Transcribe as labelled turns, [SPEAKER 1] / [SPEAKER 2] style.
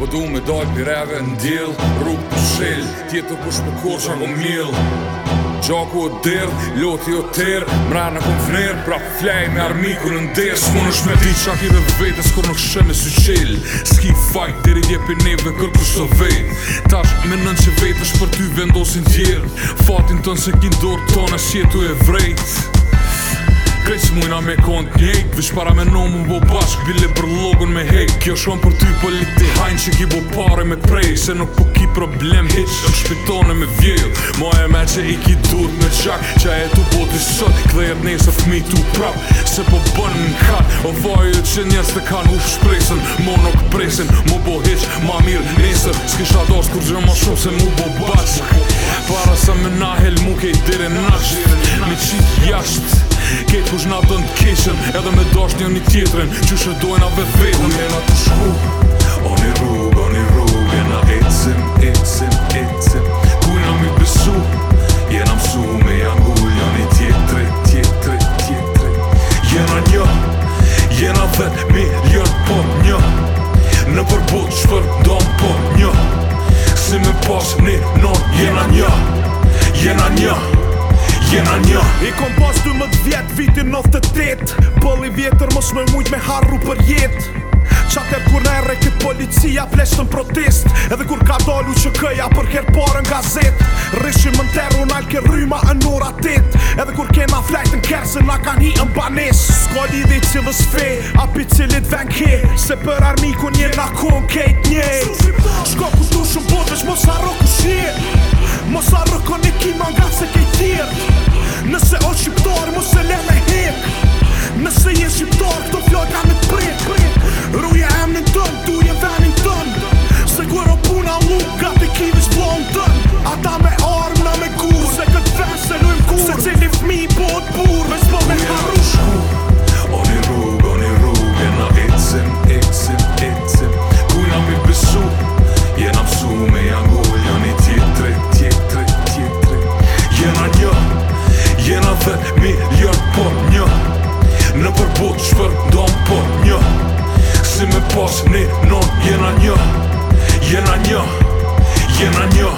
[SPEAKER 1] Po du me dal pireve në djel Rrug për shill Tjetër push për kur qa kom mil Gjaku o dirë Loti o tër Mra në kom vnirë Pra flej me armiku në ndesh Mun është me ti qa kive dhe vete Skor në kshem e suqill Ski fajt Diri dje për neve kër kusht vet Tash me nën që vetë është për ty vendosin tjerë Fatin ton se kin dorë tonë është jetu e vrejt kreq Mujna me kon të hejt Vesh para me nomu bo bashk Bile për logon me hejt Kjo shon për ty politi hajn që ki bo pare me prej Se nuk po ki problem hejt Në shpitone me vjell Mo e me që i ki me qak Qa e tu bo të sot Kdhe jet se fmi tu prap Se po bën në kat O vajë që njës të kan Uf shpresen Mo nuk presen Mo bo hejt Ma mirë nesë Skisha shadas kur gjë ma shumë Se mu bo bashk Para sa me nahel Mu kej dire nash Mi qit jasht Ketë kush na bënd kishën Edhe me dosht një një tjetërin Që shëdojnë a vetë vetën Ku jena të shku O një rrugë, o një rrugë Jena ecim, ecim, ecim Ku jena mi besu Jena msu me janë gullë Jena një tjetëri, tjetëri, tjetëri Jena një Jena vetë milion Po një Në përbut shpër dom Po një Si me pas
[SPEAKER 2] një në Jena një, jena një kena një E kom pas 12 vjet, vitin 98 Pëll i vjetër mos me mujt me harru për jet Qate për nere këtë policia flesht në protest Edhe kur ka dalu që këja për kërë parë në gazet Rishim në teru në alke ryma në ora tet Edhe kur kena flajt në kersën na kanë hi në banes Sko li cilës fe, api cilit ven he Se për armiku një në kohën kejt një Shko ku du shumë botës, mos arro ku shi Mos arro ku një kima nga se Aşık doğurma
[SPEAKER 1] Në jenë a një, jenë një, jenë një